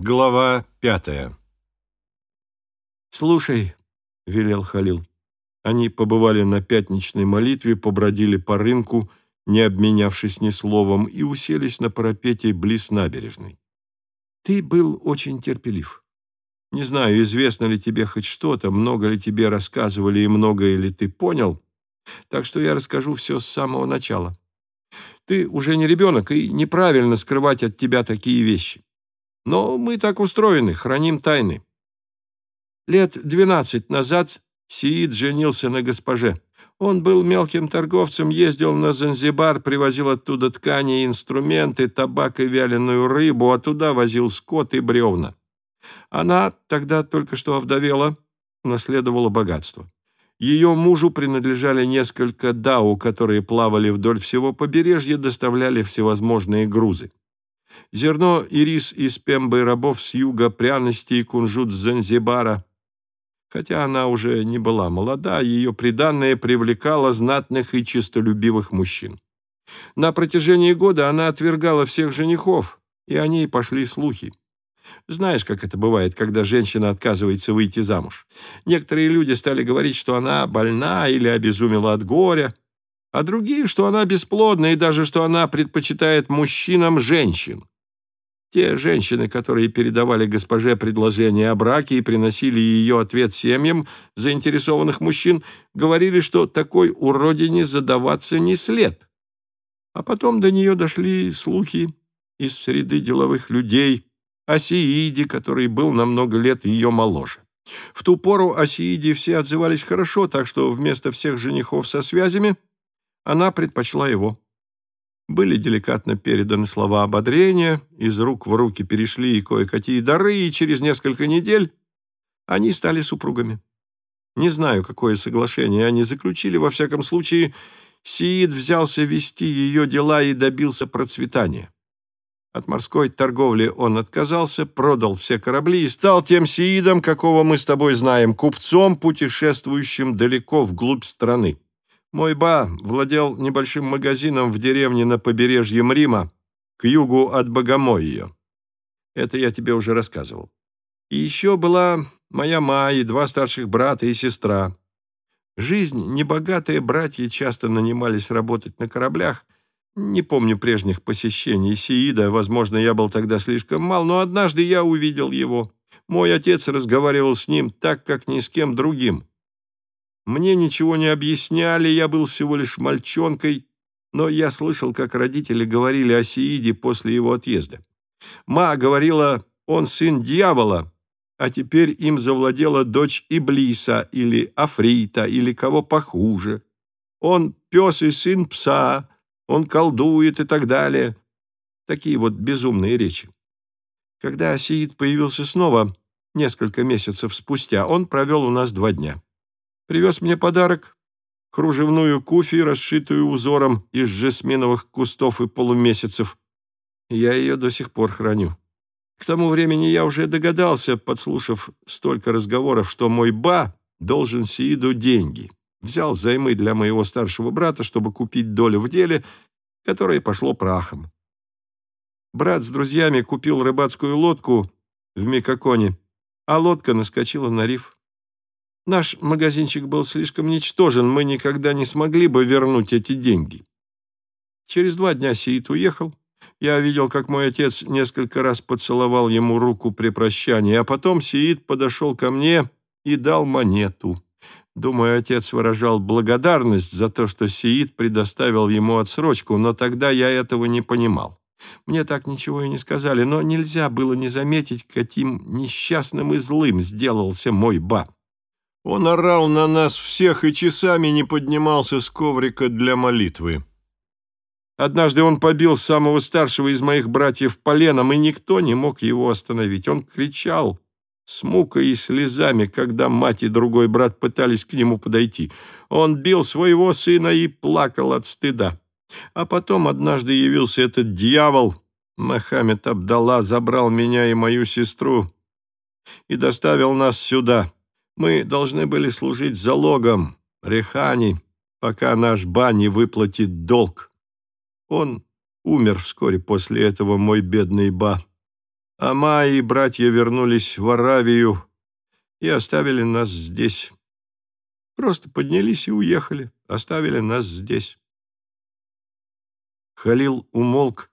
Глава пятая «Слушай», — велел Халил. Они побывали на пятничной молитве, побродили по рынку, не обменявшись ни словом, и уселись на парапете близ набережной. «Ты был очень терпелив. Не знаю, известно ли тебе хоть что-то, много ли тебе рассказывали и многое ли ты понял, так что я расскажу все с самого начала. Ты уже не ребенок, и неправильно скрывать от тебя такие вещи. Но мы так устроены, храним тайны. Лет двенадцать назад Сиид женился на госпоже. Он был мелким торговцем, ездил на Занзибар, привозил оттуда ткани и инструменты, табак и вяленую рыбу, а туда возил скот и бревна. Она тогда только что овдовела, наследовала богатство. Ее мужу принадлежали несколько дау, которые плавали вдоль всего побережья, доставляли всевозможные грузы. Зерно и рис из пембы рабов с юга, пряности и кунжут с Занзибара. Хотя она уже не была молода, ее приданное привлекало знатных и честолюбивых мужчин. На протяжении года она отвергала всех женихов, и о ней пошли слухи. Знаешь, как это бывает, когда женщина отказывается выйти замуж. Некоторые люди стали говорить, что она больна или обезумела от горя, а другие, что она бесплодна и даже что она предпочитает мужчинам женщин. Те женщины, которые передавали госпоже предложение о браке и приносили ее ответ семьям заинтересованных мужчин, говорили, что такой уродине задаваться не след. А потом до нее дошли слухи из среды деловых людей о Сииде, который был на много лет ее моложе. В ту пору о Сииде все отзывались хорошо, так что вместо всех женихов со связями она предпочла его. Были деликатно переданы слова ободрения, из рук в руки перешли и кое-какие дары, и через несколько недель они стали супругами. Не знаю, какое соглашение они заключили, во всяком случае, Сиид взялся вести ее дела и добился процветания. От морской торговли он отказался, продал все корабли и стал тем Сиидом, какого мы с тобой знаем, купцом, путешествующим далеко вглубь страны. Мой ба владел небольшим магазином в деревне на побережье Мрима, к югу от Богомойя. Это я тебе уже рассказывал. И еще была моя ма и два старших брата и сестра. Жизнь небогатые братья часто нанимались работать на кораблях. Не помню прежних посещений Сиида, возможно, я был тогда слишком мал, но однажды я увидел его. Мой отец разговаривал с ним так, как ни с кем другим. Мне ничего не объясняли, я был всего лишь мальчонкой, но я слышал, как родители говорили о Сииде после его отъезда. Ма говорила, он сын дьявола, а теперь им завладела дочь Иблиса или Африта или кого похуже. Он пес и сын пса, он колдует и так далее. Такие вот безумные речи. Когда Асиид появился снова, несколько месяцев спустя, он провел у нас два дня привез мне подарок — кружевную куфи, расшитую узором из жасминовых кустов и полумесяцев. Я ее до сих пор храню. К тому времени я уже догадался, подслушав столько разговоров, что мой ба должен Сииду деньги. Взял займы для моего старшего брата, чтобы купить долю в деле, которое пошло прахом. Брат с друзьями купил рыбацкую лодку в Микаконе, а лодка наскочила на риф. Наш магазинчик был слишком ничтожен, мы никогда не смогли бы вернуть эти деньги. Через два дня Сиит уехал. Я видел, как мой отец несколько раз поцеловал ему руку при прощании, а потом Сиит подошел ко мне и дал монету. Думаю, отец выражал благодарность за то, что Сиит предоставил ему отсрочку, но тогда я этого не понимал. Мне так ничего и не сказали, но нельзя было не заметить, каким несчастным и злым сделался мой баб. Он орал на нас всех и часами не поднимался с коврика для молитвы. Однажды он побил самого старшего из моих братьев поленом, и никто не мог его остановить. Он кричал с мукой и слезами, когда мать и другой брат пытались к нему подойти. Он бил своего сына и плакал от стыда. А потом однажды явился этот дьявол, Мохаммед Абдалла, забрал меня и мою сестру и доставил нас сюда. Мы должны были служить залогом, Рехани, пока наш ба не выплатит долг. Он умер вскоре после этого, мой бедный ба. Ама и братья вернулись в Аравию и оставили нас здесь. Просто поднялись и уехали, оставили нас здесь. Халил умолк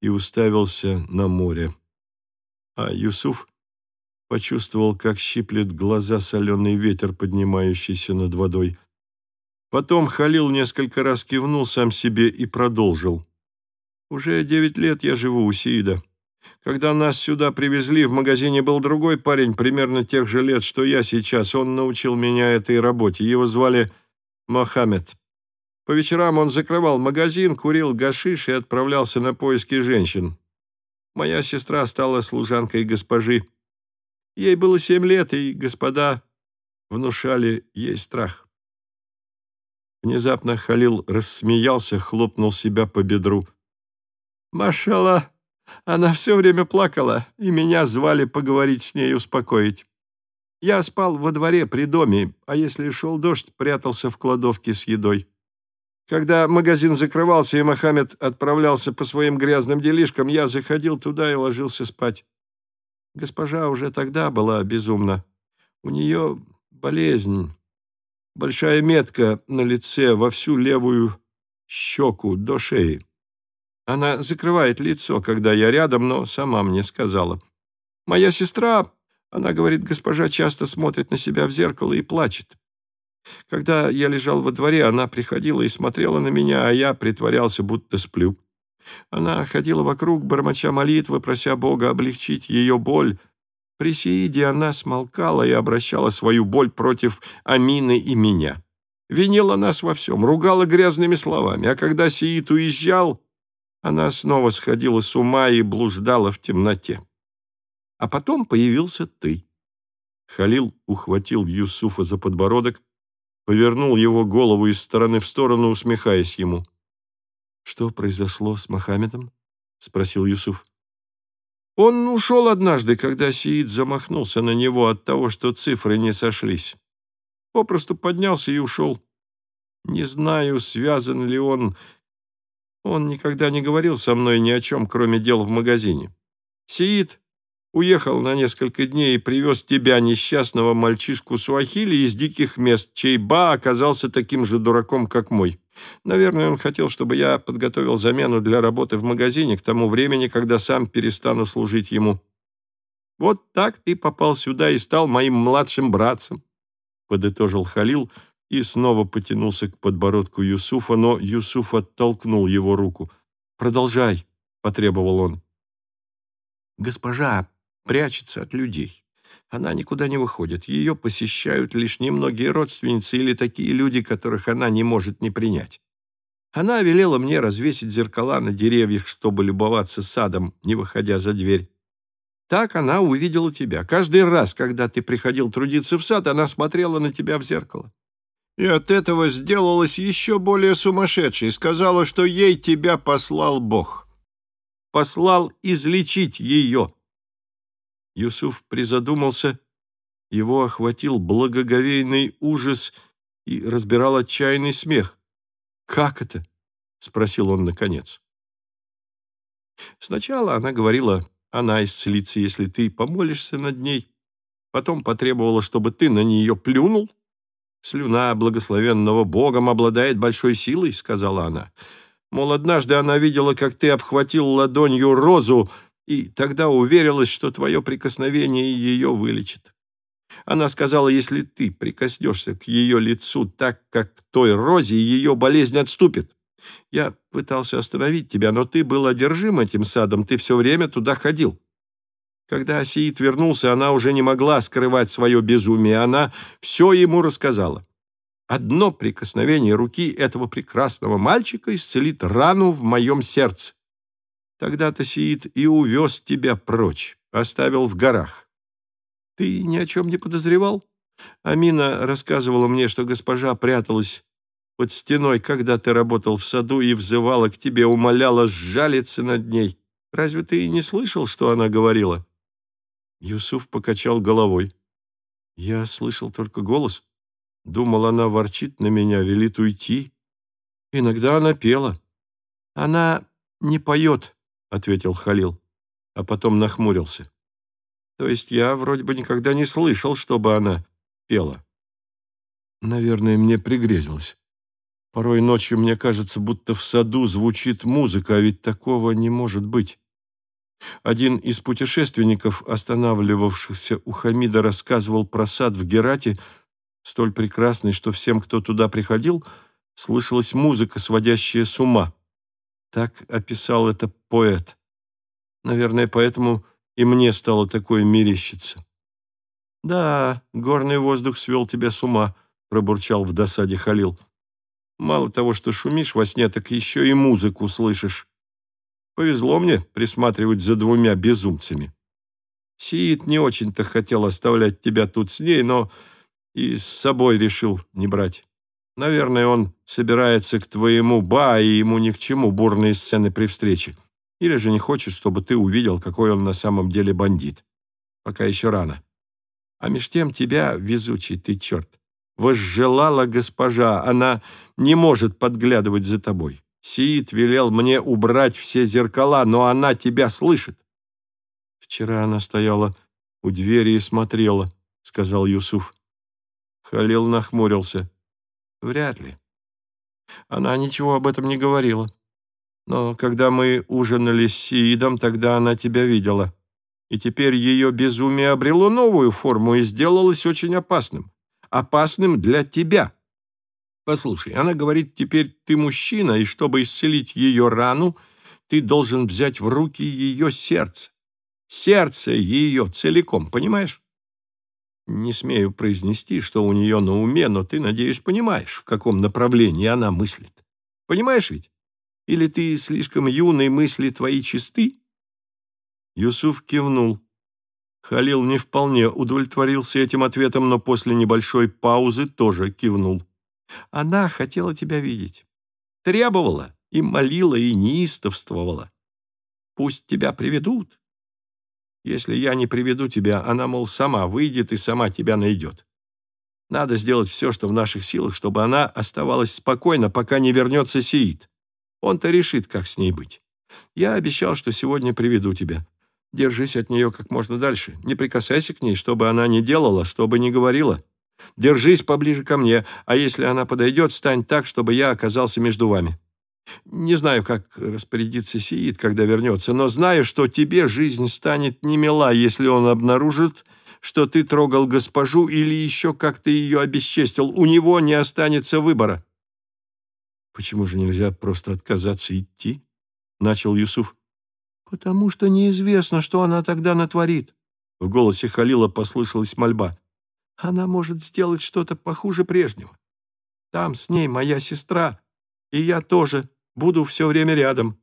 и уставился на море. А Юсуф почувствовал, как щиплет глаза соленый ветер, поднимающийся над водой. Потом Халил несколько раз кивнул сам себе и продолжил. «Уже девять лет я живу у Сиида. Когда нас сюда привезли, в магазине был другой парень, примерно тех же лет, что я сейчас. Он научил меня этой работе. Его звали Мохаммед. По вечерам он закрывал магазин, курил гашиш и отправлялся на поиски женщин. Моя сестра стала служанкой госпожи. Ей было семь лет, и господа внушали ей страх. Внезапно Халил рассмеялся, хлопнул себя по бедру. «Машалла, она все время плакала, и меня звали поговорить с ней, успокоить. Я спал во дворе при доме, а если шел дождь, прятался в кладовке с едой. Когда магазин закрывался и Мохаммед отправлялся по своим грязным делишкам, я заходил туда и ложился спать. Госпожа уже тогда была безумна. У нее болезнь, большая метка на лице во всю левую щеку до шеи. Она закрывает лицо, когда я рядом, но сама мне сказала. Моя сестра, она говорит, госпожа часто смотрит на себя в зеркало и плачет. Когда я лежал во дворе, она приходила и смотрела на меня, а я притворялся, будто сплю. Она ходила вокруг, бормоча молитвы, прося Бога облегчить ее боль. При Сииде она смолкала и обращала свою боль против Амины и меня. Винила нас во всем, ругала грязными словами, а когда Сиид уезжал, она снова сходила с ума и блуждала в темноте. А потом появился ты. Халил ухватил Юсуфа за подбородок, повернул его голову из стороны в сторону, усмехаясь ему. «Что произошло с Мохаммедом?» — спросил Юсуф. Он ушел однажды, когда Сиид замахнулся на него от того, что цифры не сошлись. Попросту поднялся и ушел. Не знаю, связан ли он он никогда не говорил со мной ни о чем, кроме дел в магазине. Сиит уехал на несколько дней и привез тебя, несчастного мальчишку Суахили, из диких мест, чей ба оказался таким же дураком, как мой. Наверное, он хотел, чтобы я подготовил замену для работы в магазине к тому времени, когда сам перестану служить ему. Вот так ты попал сюда и стал моим младшим братцем, — подытожил Халил, — и снова потянулся к подбородку Юсуфа, но Юсуф оттолкнул его руку. «Продолжай», — потребовал он. «Госпожа прячется от людей. Она никуда не выходит. Ее посещают лишь немногие родственницы или такие люди, которых она не может не принять. Она велела мне развесить зеркала на деревьях, чтобы любоваться садом, не выходя за дверь. Так она увидела тебя. Каждый раз, когда ты приходил трудиться в сад, она смотрела на тебя в зеркало и от этого сделалась еще более сумасшедшей, сказала, что ей тебя послал Бог. Послал излечить ее. Юсуф призадумался, его охватил благоговейный ужас и разбирал отчаянный смех. «Как это?» — спросил он наконец. Сначала она говорила, она исцелится, если ты помолишься над ней. Потом потребовала, чтобы ты на нее плюнул, «Слюна благословенного Богом обладает большой силой», — сказала она. «Мол, однажды она видела, как ты обхватил ладонью розу, и тогда уверилась, что твое прикосновение ее вылечит. Она сказала, если ты прикоснешься к ее лицу так, как к той розе, ее болезнь отступит. Я пытался остановить тебя, но ты был одержим этим садом, ты все время туда ходил. Когда Асиит вернулся, она уже не могла скрывать свое безумие. Она все ему рассказала. Одно прикосновение руки этого прекрасного мальчика исцелит рану в моем сердце. Тогда-то Сиит и увез тебя прочь, оставил в горах. Ты ни о чем не подозревал? Амина рассказывала мне, что госпожа пряталась под стеной, когда ты работал в саду и взывала к тебе, умоляла сжалиться над ней. Разве ты не слышал, что она говорила?» Юсуф покачал головой. Я слышал только голос. Думал, она ворчит на меня, велит уйти. Иногда она пела. Она не поет, ответил Халил. а потом нахмурился. То есть я вроде бы никогда не слышал, чтобы она пела. Наверное, мне пригрезилось. Порой ночью мне кажется, будто в саду звучит музыка, а ведь такого не может быть. Один из путешественников, останавливавшихся у Хамида, рассказывал про сад в Герате, столь прекрасный, что всем, кто туда приходил, слышалась музыка, сводящая с ума. Так описал это поэт. Наверное, поэтому и мне стало такое мерещиться. «Да, горный воздух свел тебя с ума», — пробурчал в досаде Халил. «Мало того, что шумишь во сне, так еще и музыку слышишь. Повезло мне присматривать за двумя безумцами. Сиит не очень-то хотел оставлять тебя тут с ней, но и с собой решил не брать. Наверное, он собирается к твоему ба, и ему ни к чему бурные сцены при встрече. Или же не хочет, чтобы ты увидел, какой он на самом деле бандит. Пока еще рано. А меж тем тебя, везучий ты черт, возжелала госпожа, она не может подглядывать за тобой. Сиит велел мне убрать все зеркала, но она тебя слышит. Вчера она стояла у двери и смотрела, сказал Юсуф. Халил нахмурился. Вряд ли. Она ничего об этом не говорила. Но когда мы ужинали с Сиидом, тогда она тебя видела. И теперь ее безумие обрело новую форму и сделалось очень опасным. Опасным для тебя. Послушай, она говорит, теперь ты мужчина, и чтобы исцелить ее рану, ты должен взять в руки ее сердце. Сердце ее целиком, понимаешь? Не смею произнести, что у нее на уме, но ты, надеюсь, понимаешь, в каком направлении она мыслит. Понимаешь ведь? Или ты слишком юный, мысли твои чисты?» Юсуф кивнул. Халил не вполне удовлетворился этим ответом, но после небольшой паузы тоже кивнул. «Она хотела тебя видеть. Требовала и молила, и неистовствовала. Пусть тебя приведут. Если я не приведу тебя, она, мол, сама выйдет и сама тебя найдет. Надо сделать все, что в наших силах, чтобы она оставалась спокойна, пока не вернется Сиит. Он-то решит, как с ней быть. Я обещал, что сегодня приведу тебя. Держись от нее как можно дальше. Не прикасайся к ней, чтобы она не делала, чтобы не говорила. Держись поближе ко мне, а если она подойдет, стань так, чтобы я оказался между вами. Не знаю, как распорядиться Сиит, когда вернется, но знаю, что тебе жизнь станет немила, если он обнаружит, что ты трогал госпожу или еще как ты ее обесчестил. У него не останется выбора». «Почему же нельзя просто отказаться идти?» — начал Юсуф. «Потому что неизвестно, что она тогда натворит». В голосе Халила послышалась мольба. «Она может сделать что-то похуже прежнего. Там с ней моя сестра, и я тоже буду все время рядом».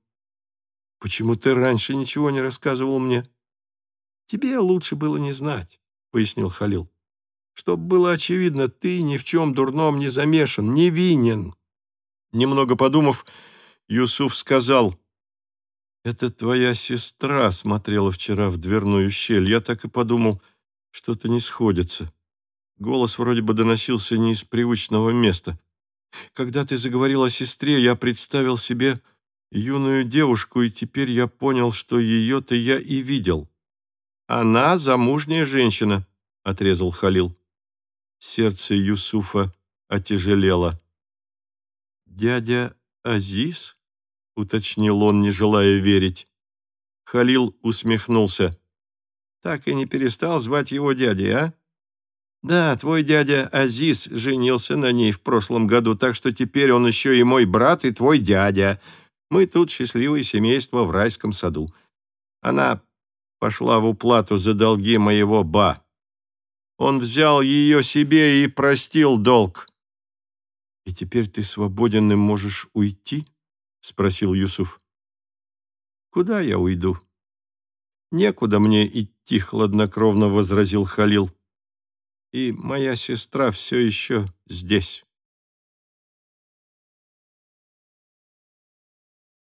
«Почему ты раньше ничего не рассказывал мне?» «Тебе лучше было не знать», — пояснил Халил. «Чтоб было очевидно, ты ни в чем дурном не замешан, не винен». Немного подумав, Юсуф сказал, «Это твоя сестра смотрела вчера в дверную щель. Я так и подумал, что-то не сходится. Голос вроде бы доносился не из привычного места. Когда ты заговорил о сестре, я представил себе юную девушку, и теперь я понял, что ее-то я и видел. Она замужняя женщина, — отрезал Халил. Сердце Юсуфа отяжелело. «Дядя Азиз?» — уточнил он, не желая верить. Халил усмехнулся. «Так и не перестал звать его дядей, а?» «Да, твой дядя Азиз женился на ней в прошлом году, так что теперь он еще и мой брат, и твой дядя. Мы тут счастливое семейство в райском саду. Она пошла в уплату за долги моего ба. Он взял ее себе и простил долг. «И теперь ты свободен и можешь уйти?» — спросил Юсуф. «Куда я уйду?» «Некуда мне идти», — хладнокровно возразил Халил. «И моя сестра все еще здесь».